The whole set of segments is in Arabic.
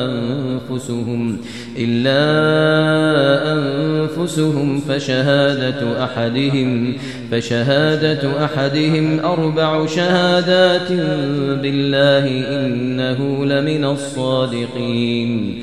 أنفسهم إلا أنفسهم فشهادة أحدهم فشهادة أحدهم أربع شهادات بالله إنه لمن الصادقين.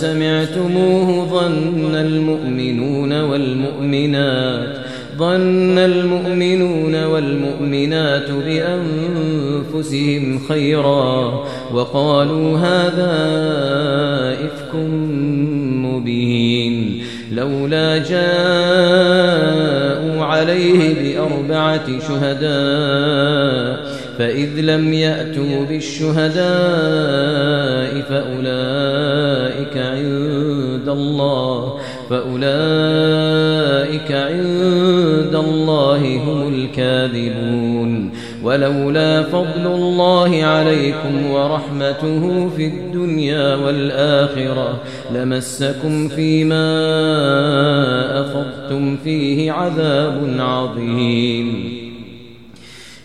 سمعتموه ظن المؤمنون والمؤمنات ظن المؤمنون والمؤمنات بأنفسهم خيرا وقالوا هذا إفك مبين. لولا جاءوا عليه بأربعة شهداء فإذ لم يأتوا بالشهداء فأولئك عند الله فأولئك عند الله هم الكاذبون. ولولا فضل الله عليكم ورحمته في الدنيا والآخرة لمسكم فيما أفضتم فيه عذاب عظيم.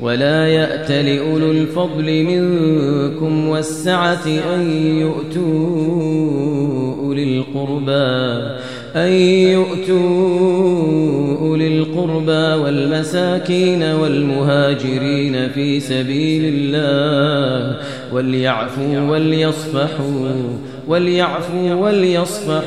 ولا يأت لأولو الفضل منكم والسعة أن يؤتوا أولي القربى أن يؤتوا أولي القربى والمساكين والمهاجرين في سبيل الله وليعفوا وليصفحوا وليعفوا وليصفحوا.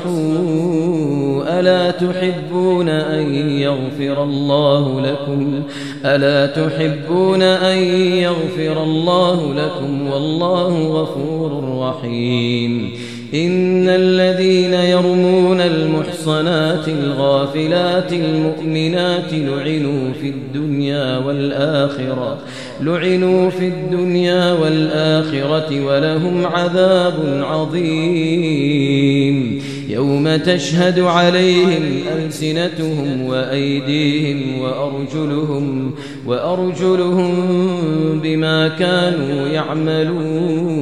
ألا تحبون أن يغفر الله لكم؟ ألا تحبون أن يغفر الله لكم؟ والله غفور رحيم. إن الذين يرمون المحصنات الغافلات المؤمنات لعنوا في الدنيا والآخرة لعنوا في الدنيا والآخرة ولهم عذاب عظيم. يوم تشهد عليهم ألسنتهم وأيديهم وأرجلهم وأرجلهم بما كانوا يعملون.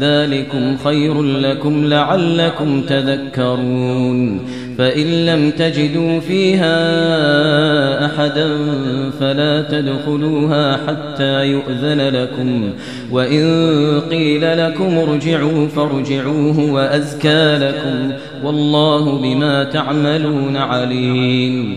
ذلكم خير لكم لعلكم تذكرون. فإن لم تجدوا فيها أحدا فلا تدخلوها حتى يؤذن لكم. وإن قيل لكم ارجعوا فارجعوه وأزكى لكم. والله بما تعملون عليم.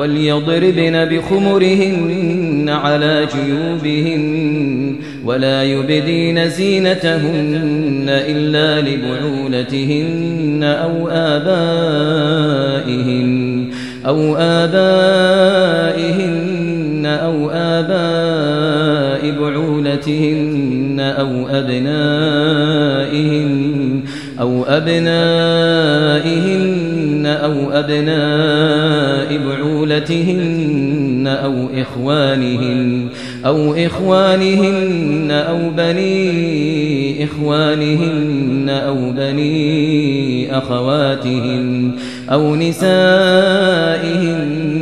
وليضربن بخمرهن على جيوبهن ولا يبدين زينتهن إلا لبعولتهن أو آبائهن أو آبائهن أو آباء بعولتهن أو أبنائهن أو أبنائهن أو بعولتهن أو إخوانهن أو إخوانهن أو بني إخوانهن أو بني أخواتهن أو نسائهن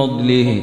فضله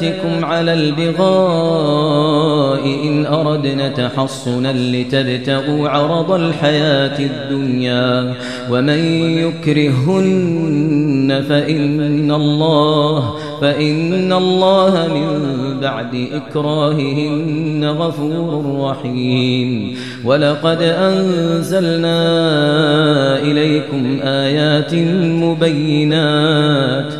فتياتكم على البغاء إن أردنا تحصنا لتبتغوا عرض الحياة الدنيا ومن يكرهن فإن الله فإن الله من بعد إكراههن غفور رحيم ولقد أنزلنا إليكم آيات مبينات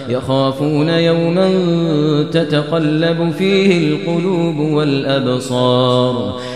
يخافون يوما تتقلب فيه القلوب والأبصار.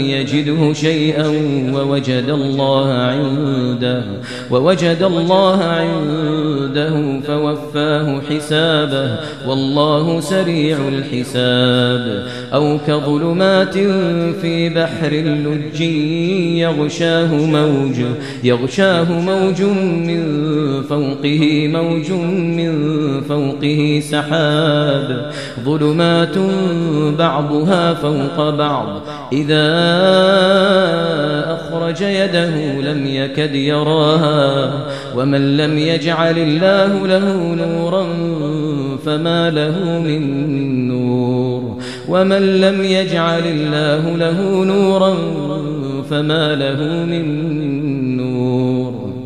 يجده شيئا ووجد الله عنده ووجد الله عنده رده فوفاه حسابه والله سريع الحساب. أو كظلمات في بحر اللج يغشاه موج يغشاه موج من فوقه موج من فوقه سحاب. ظلمات بعضها فوق بعض إذا أخرج يده لم يكد يراها. ومن لم يجعل الله له نورا فما له من نور ومن لم يجعل الله له نورا فما له من نور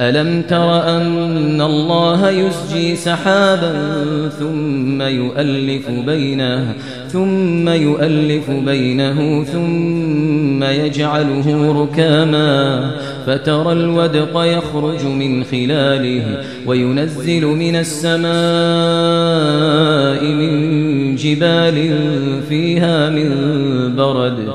ألم تر أن الله يسجي سحابا ثم يؤلف بينه ثم يؤلف بينه ثم يجعله ركاما فترى الودق يخرج من خلاله وينزل من السماء من جبال فيها من برد.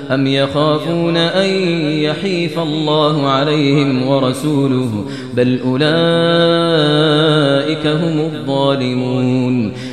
أم يخافون أن يحيف الله عليهم ورسوله بل أولئك هم الظالمون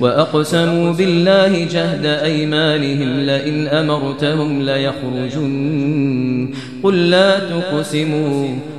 وأقسموا بالله جهد أيمانهم لئن أمرتهم ليخرجن. قل لا تقسموا.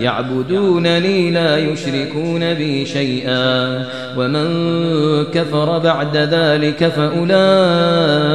يعبدونني لا يشركون بي شيئا. ومن كفر بعد ذلك فأولئك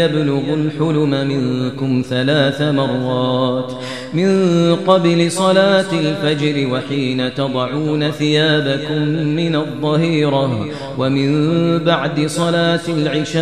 يبلغوا الحلم منكم ثلاث مرات. من قبل صلاة الفجر وحين تضعون ثيابكم من الظهيرة ومن بعد صلاة العشاء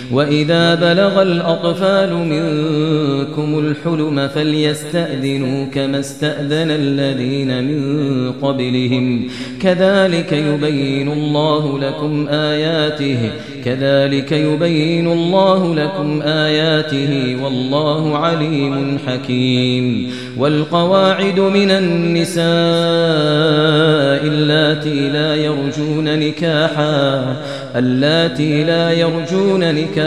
وإذا بلغ الأطفال منكم الحلم فليستأذنوا كما استأذن الذين من قبلهم. كذلك يبين الله لكم آياته. كذلك يبين الله لكم آياته والله عليم حكيم. والقواعد من النساء اللاتي لا يرجون نكاحا. اللاتي لا يرجون نكاحا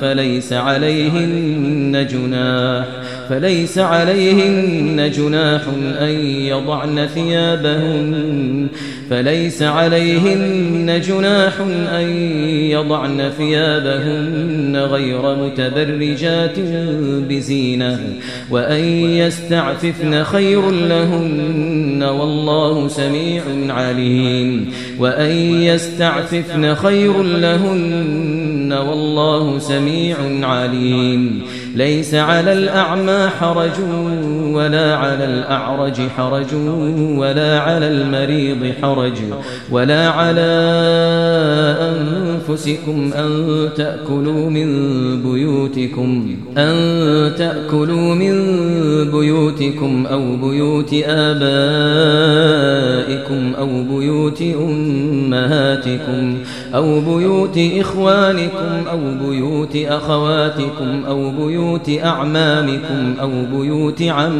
فليس عليهن جناح فليس عليهن جناح أن يضعن ثيابهن فليس عليهن جناح أن يضعن ثيابهن غير متبرجات بزينة وأن يستعففن خير لهن والله سميع عليم وأن يستعففن خير لهن والله سميع عليم. ليس على الأعمى حرج. ولا على الأعرج حرج ولا على المريض حرج ولا على أنفسكم أن تأكلوا من بيوتكم أن تأكلوا من بيوتكم أو بيوت آبائكم أو بيوت أمهاتكم أو بيوت إخوانكم أو بيوت أخواتكم أو بيوت أعمامكم أو بيوت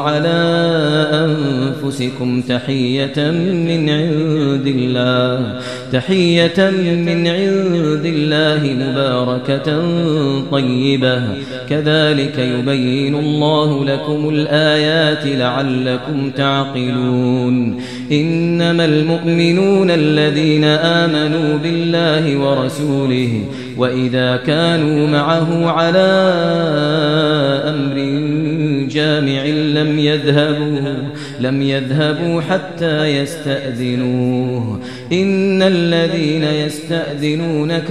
على أنفسكم تحية من عند الله تحية من عند الله مباركة طيبة. كذلك يبين الله لكم الآيات لعلكم تعقلون. إنما المؤمنون الذين آمنوا بالله ورسوله وإذا كانوا معه على أمر جامع لم يذهبوا لم يذهبوا حتى يستأذنوه. إن الذين يستأذنونك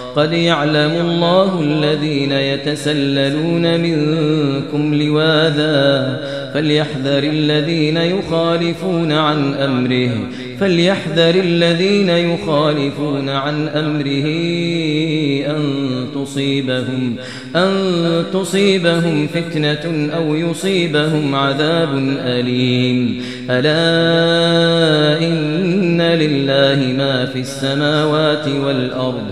قد يعلم الله الذين يتسللون منكم لواذا فليحذر الذين يخالفون عن أمره فليحذر الذين يخالفون عن أمره أن تصيبهم أن تصيبهم فتنة أو يصيبهم عذاب أليم. ألا إن لله ما في السماوات والأرض